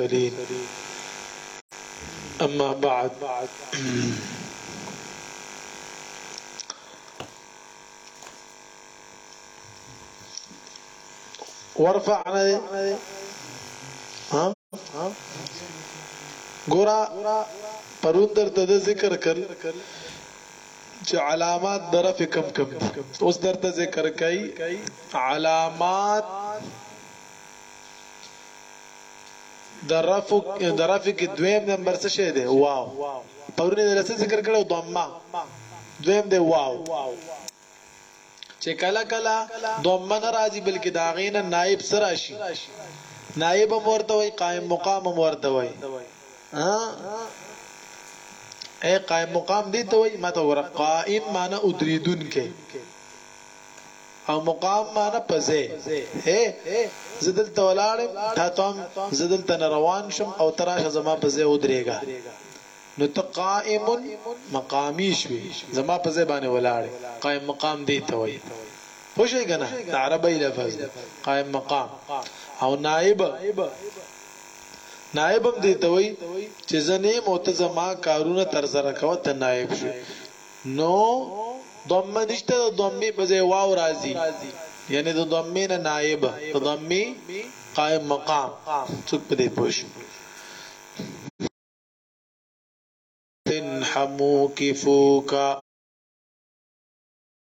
المرسلين أما بعد ورفعنا ها ګورا پرون درته د ذکر کړ چې علامات درف کم کم دي اوس درته ذکر کوي علامات د رفع د رفع کې دویم نمبر څه شی دی واو پرونه د لسه ذکر کړو ضمه دویم دی واو چې کله کله ضمه نه راځي بلکې دا غینه نائب سره شي نائب هم ورته وي قائم مقام هم ورته وي ها اے قائم مقام دی ته وي ماته ور قائم معنی ادریدون کې او مقام معنی په ځای هې زه دلته ولاړ یم تا ته وایم زه دلته نه روان شوم او ته راشه زما په ځای ودرېږه نو ته قائم مقامي شوې زما په ځای باندې ولاړ یې قائم مقام دې ته وایي پوه شوې که نه د عربۍ لفظ دی قائم مقام او نائب نائب هم دې ته وایي چې زه نه یم او ته زما کارونه ترسره کوه ته نائب شوې نو ضمه نشته د ضمه په ځای واو راځي یعنی د ضمه نه نائب د ضمه قائم مقام څوک په دې پوښ تنحمو کفوکا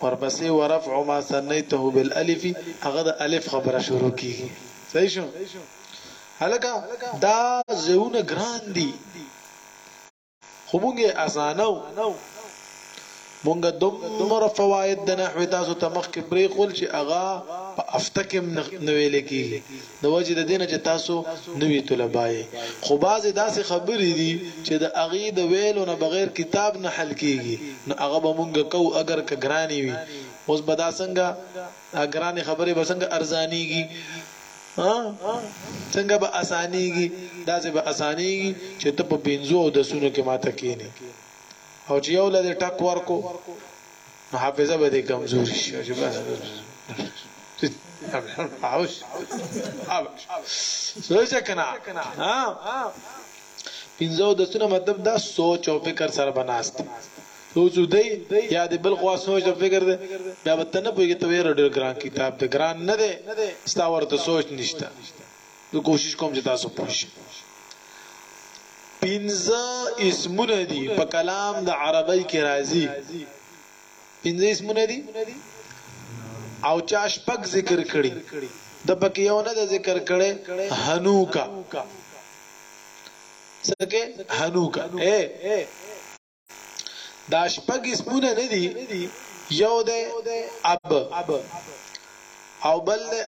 ورپسې ورفع ما ثنيته بالالف هغه د الف خبره شروع کیږي صحیح شو هلکه دا زونه ګران دي خو مونږه اسانو مونږه دومره فواید د نحوی تاسو ته مخکې پرې خول چې اغا په افته کې نوې لکی د وجې د دې نه چې تاسو نوي طلباء يئ خو بعضې داسې خبرې دي چې د هغې د ويلو نه بغير کتاب نه حل کيږي نو هغه به مونږ کوو اګر که ګرانې وي اوس به دا څنګه دا ګرانې خبرې به څنګه ارزانيږي څنګه به اسانيږي دا څه به اسانيږي چې ته په پنځو او دسونو کې ماته کینې او چې یو لده ټک ورکو نو حافظه به دې کمزوري شي چې بس اوس سوچ کنا ها پینځو دسونه مطلب دا سوچ او فکر سره بناست سوچ دی یا د بل خوا سوچ او فکر دی بیا به تنه پوهیږي ته ویره ډیر ګران کتاب دی ګران نه دی ستا ورته سوچ نشته زه کوشش کوم چې تاسو پوه شئ پنځه اسمونه دي په کلام د عربی کې راځي پنځه اسمونه دي او چا شپږ ذکر کړي د پکې یو نه ذکر کړي هنوکا سکه هنوکا اے دا شپږ اسمونه نه دي یو ده اب او بل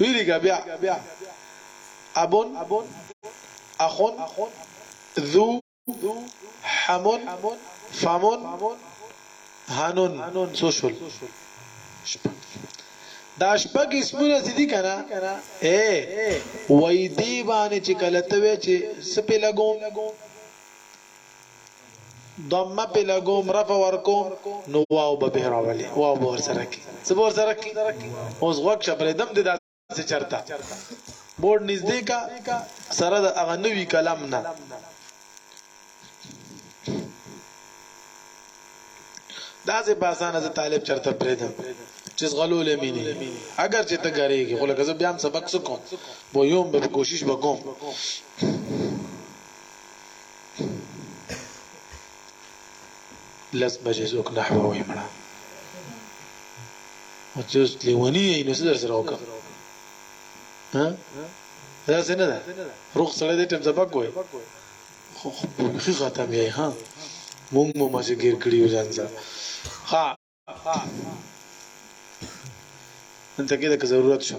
ولیکه بیا اب اخ ذو حم فم هنون سوشل دا شپږ اسمونه چې دي کنه اے وای دی باندې چې کله ته وې چې سپې لګوم ضمه په لګو مر په ورکو نو واو به به راولي واو به ور سره کی څه ور سره کی اوس غوښ شپره دم دې داسې چرتا بورډ نږدې کا سره د اغه نوی کلام نه دا زه په اسانه زه طالب چرته پریدم چې غلول مینه اگر چې ته غریږي خو لکه زه بیا هم سبق سکو بو یوم به کوشش وکوم لس بجې څوک نحوه وایي مړه او چې اوس لیوني یې نو څه در سره وکړم ها داسې نه ده روغ سړی دې ټیم سبق وایي خو ښه ختم یې ها مونږ مو مزه ګیر کړی یو ځان سره ها انت کې د ضرورت شو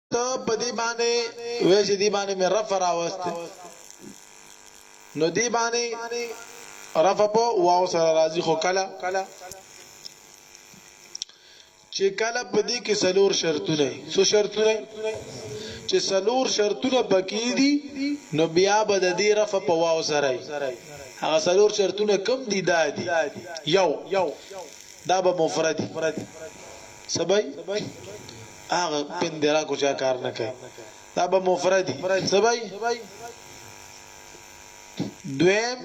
ته په دې باندې وې چې دې باندې مې رفع راوست نو دې باندې رفع په واو سره راځي خو کله چې کله په دې کې سلور شرطونه سو شرطونه چې سلور شرطونه پکې دي نو بیا به د دې رفع په واو سره هغه سلور شرطونه کم دي دادي یو دا به مفرد سبای هغه پن دی راکو چا کار نه کوي دا به مفردي سبای دویم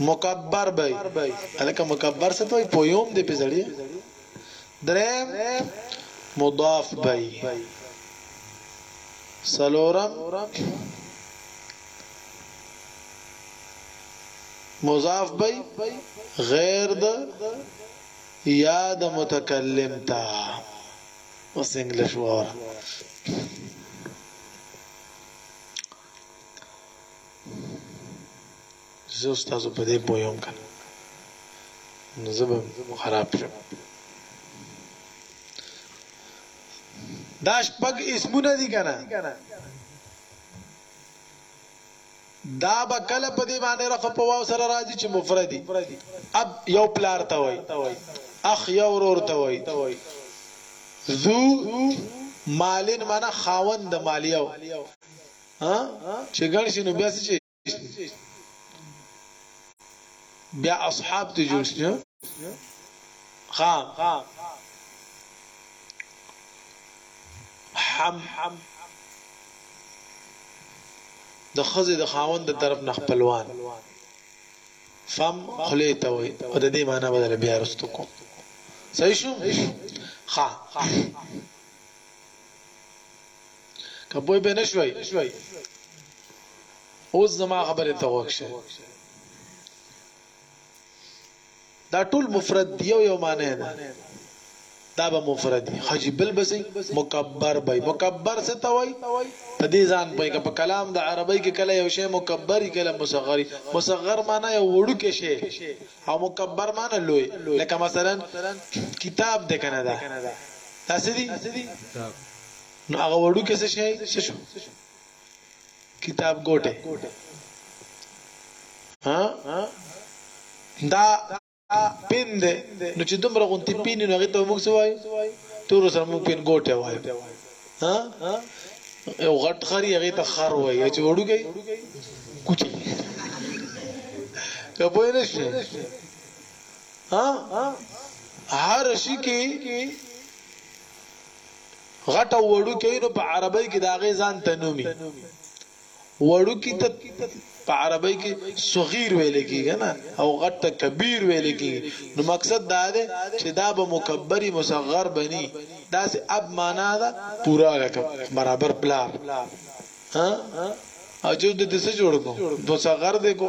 مکبر بای الکه مکبر څه ته پویوم دی په زړی دریم مضاف بای سلورم مضاف بای غیر د يا د متکلم ته اوس انګلش وره زه استاد په دې پویم کنه نو زه به خراب شم دا شپږ اسمونه دي کنه دا به کله په دې معنی رفع په واو سره راځي چې مفردي اب یو پلار ته وای اخ یو ورور ته وای ذو مالن معنی خاوند د مالیو ها چې ګڼ شي نو بیا څه بیا اصحاب ته جوړ شي ها حم حم د خزې د خاوند د طرف نه خپلوان فم خلی ته وي او د دې معنی بدل بیا رستو کو صحیح شو ها کبوی به نشوي اوس زما خبره ته وښه دا ټول مفرد دی یو یو معنی ده دا به مفرد دی خجی بل بسی مکبر بای مکبر څه ته وای په دې ځان پوي په کلام د عربی کې کله یو شی مکبری کله مصغری مصغر معنی یو وړو کې شی او مکبر معنی لوی لکه مثلا کتاب د کنه دا تاسو دی نو هغه وړو کې څه شی کتاب ګوټه ها دا پین دی نو چې دومره غونتی پین نو هغه ته موږ سوای تور سره موږ پین ګوټه وای ها یو غټ خري هغه ته خر وای چې وړو گئی کوچی کبه نشته ها هر شي کې غټ او وړوکی وي نو په عربۍ کې د هغې ځان ته نومي وړوکی ته په عربۍ کې صغیر ویل کېږي نه او غټ ته کبیر ویل کېږي نو مقصد دا دی چې دا به مکبری مصغر بني دا سه اب معنا ده پورا لکه برابر پلار ها او چې د دې څه جوړ کو مصغر دی کو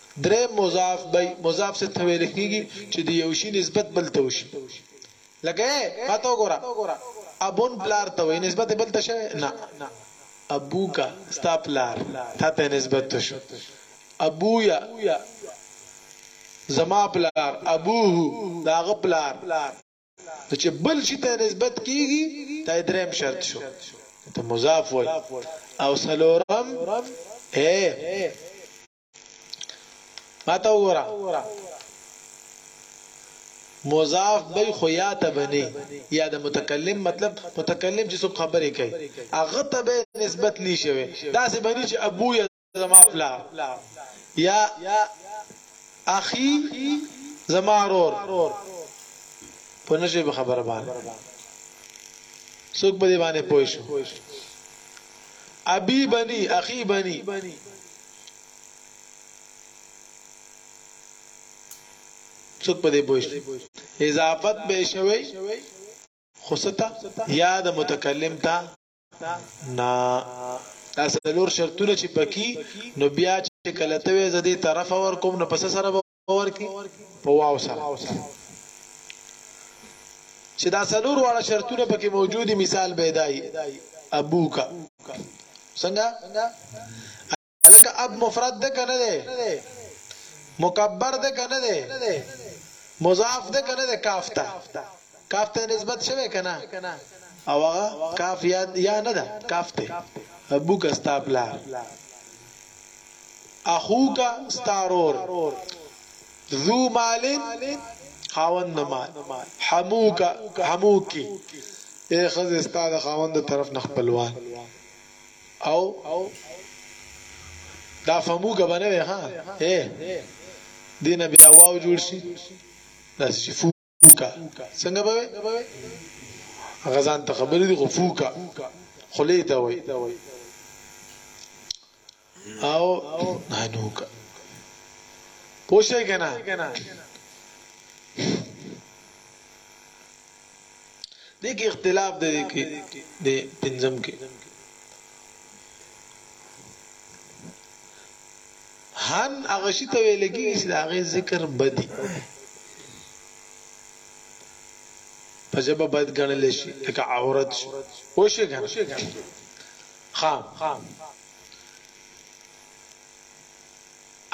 دریم مضاف به مضاف څه ته ویل کیږي چې د یو شی نسبت بل ته وشي لکه ما ته وګوره ابون پلار ته وي نسبت بل ته شوی نه ابوکا ستا پلار تا ته نسبت ته شو ابویا زما پلار ابوه داغه پلار چې بل شي ته نسبت کیږي دا دریم شرط شو ته مضاف وای او سلورم اے ماته وګوره مضاف به خو یا ته بني یا د متکلم مطلب متکلم چې څوک خبرې کوي هغه ته به نسبت ني شوی دا سه بني چې ابو یا زما پلا یا اخي زما رور په نشي به خبر باندې څوک به دی باندې پوه شو ابي بني اخي بني څوک په دې پوښتنه اضافت به شوي خصتا یا د متکلم ته نا تاسو لور شرطونه چې پکې نو بیا چې کله ته زدي طرف ور کوم نو پس سره به باور کی په واو سره چې دا سلور واړه شرطونه پکې موجودي مثال بيدای ابوکا څنګه الک اب مفرد ده کنه ده مکبر ده کنه ده مضاف ده کنه ده کاف ته کاف ته نسبت شوه کنه او هغه کاف یا یا نه ده کاف ته ابوکا استاپلا اخوک ستا ورور ذو مال خاوند د مال حموک حموک اے خزه ستا د خاوند طرف نه خپلوان او دا فموګه بنه وي ها اے دینه بیا واو جوړ شي دا شفو فوکا څنګه به غزان ته خبرې دي فوکا خلې ته وای او هنوکا پوښتې کنا دې کې اختلاف دی کې د پنځم کې هن هغه شي ته ویل کېږي چې د هغې ذکر بدی په ژبه بد ګڼل شي لکه عورت شو او شي ګڼ خام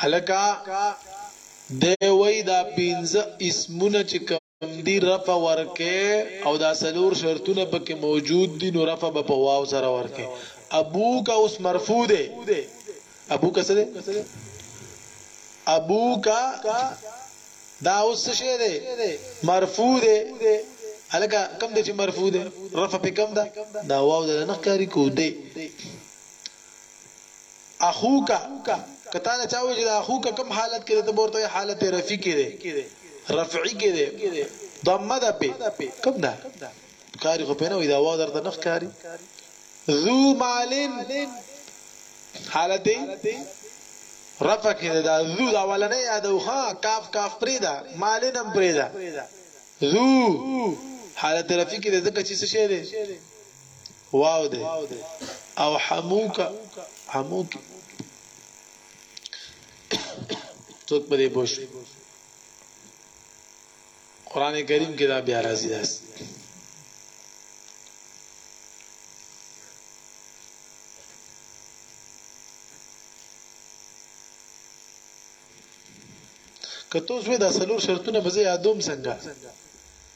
الکا د وای دا پینځه اسمونه چې همدي رفع ورکه او دا سلور شرطونه پکې موجود دي نو رفع به په واو سره ورکه ابو کا اوس مرفوع ده ابو کا څه ده ابو کا دا اوس څه ده مرفوع ده الکه کم دي چې مرفوع ده رفع په کم ده دا واو ده نه کاری کو ده اخوک که تا له چا وویل چې د اخوک کوم حالت کې دی ته به ورته وایې حالت یې رفي کې دی رفعي کې دی ضمه ده پې کوم ده ښکاري خو پې نه وي دا واو درته نه ښکاري ذو مالن حالت رفع کې ده دا ذو دا اولنې یادو ها کاف کاف پرې ده مالنم پرې ده ذو حالت رفیع کې ځکه چې څه شی دی واو دی او حموکا حموکی څوک په دې پوښ قران کریم کې دا بیا راځي داس کته اوس مې دا سلور شرطونه به زه یادوم څنګه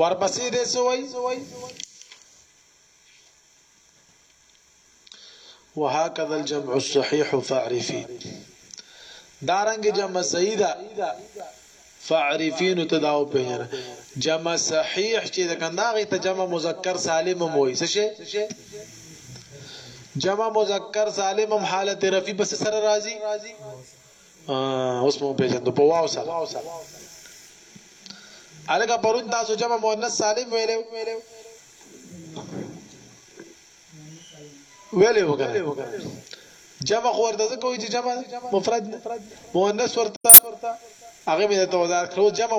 ورپسې دې سوي وهكذا الجمع الصحيح فاعرفي دارنګ جمع سیدا فعرفین تداو پیجن جمع صحیح چې د کنداغه ته جمع مذکر سالم موي څه شي جمع مذکر سالم حالت رفی بس سره راضی اوس مو پیژندو په واو سره الګه پرون تاسو جمع مؤنث سالم ویلو ویلو وکړه جمع خو ورته کوی چې جمع مفرد مؤنث ورته هغه مې ته وضاحت کړو جمع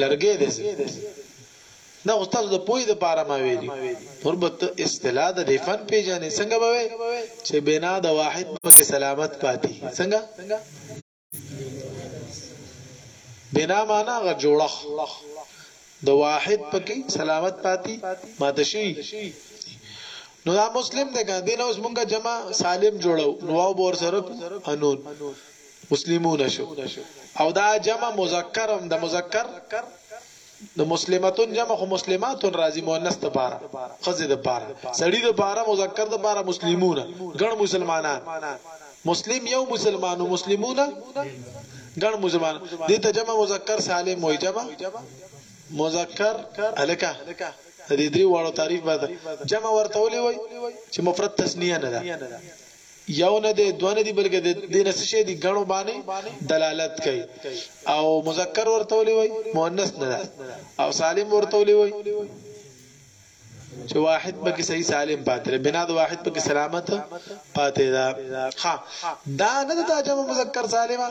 لرګی دی زه دا خو تاسو د پوی د پاره ما ویلی قربت اصطلاح د دې فن پیژنې څنګه به وي چې بنا د واحد پکې سلامت پاتې څنګه بنا معنا غ جوړخ د واحد پکې سلامت پاتې ماتشي نو دا مسلم دی ګان دی نو اوس مونږه جمع سالم جوړو نو او بور سره انون مسلمون شو او دا جمع مذکر هم د مذکر د مسلمتون جمع خو مسلماتون راځي مؤنث ته پاره خزه د پاره سړی د پاره مذکر د پاره مسلمون ګڼ مسلمانان مسلم یو مسلمان او مسلمون ګڼ مسلمان دي ته جمع مذکر سالم وای جمع مذکر الکا د دې درې واړو تعریف به جمع ورته ولي وای چې مفرد تسنیه نه ده یو نه دی دوه نه دی بلکې د دې نه څه شی دی غنو باندې دلالت کوي او مذکر ورته ولي وای مؤنث نه او سالم ورته ولي وای چې واحد پکې صحیح سالم پاتره بنا د واحد پکې سلامت پاتې دا ها دا نه د جمع مذکر سالمه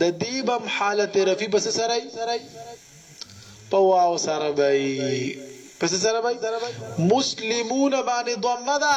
د دیبم حالت رفی بس سره په واو سره به پس سره به مسلمون باندې ضمه ده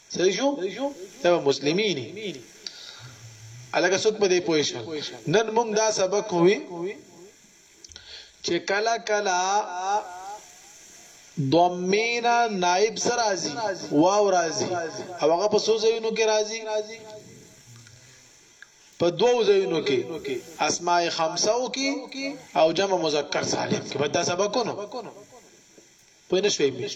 صحیح شو دا مسلمین الګه څوک په دې پوه شو نن موږ دا سبق وی چې کلا کلا ضمینا نائب سره راځي واو راځي او هغه په سوزه یونو کې راځي په دوو ځایونو کې اسماء خمسو کې او جمع مذکر سالم کې بدا سبقونو پوه نه شوي مي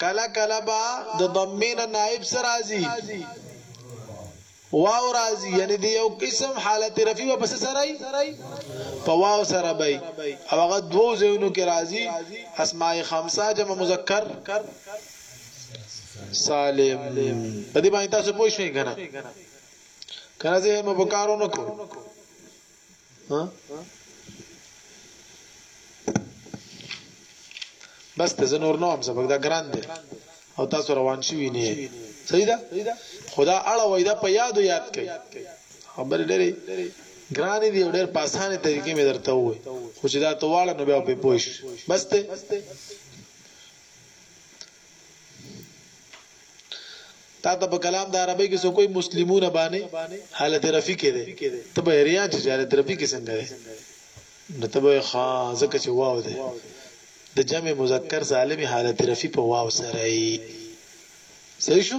کله کله به د ضمې نه نائب سره راځي واو راځي یعنی د یو قسم حالت رفی و پس سره په واو سره بای او هغه دوو زینو کې راځي اسماء خمسه جمع مذکر سالم په دې باندې تاسو پوه شئ کنه کنه زه مبکارو نکو ها بس ته زنور نو هم سبق دا ګران دی او تاسو روان شي ویني صحیح ده خدا اړه وای دا په یاد یاد کړئ خبر لري ګران دی ډېر په اسانه طریقې مې درته وې خو چې دا تواله نو بیا په پوښ بس ته تا ته په کلام د عربی کې سو کوئی مسلمون باندې حالت رفیع کې ده ته به ریا چې حالت رفیع کې څنګه ده نو ته به خا زکه چې واو ده د جمع مذکر سالم حالت رفیع په واو سره ای صحیح شو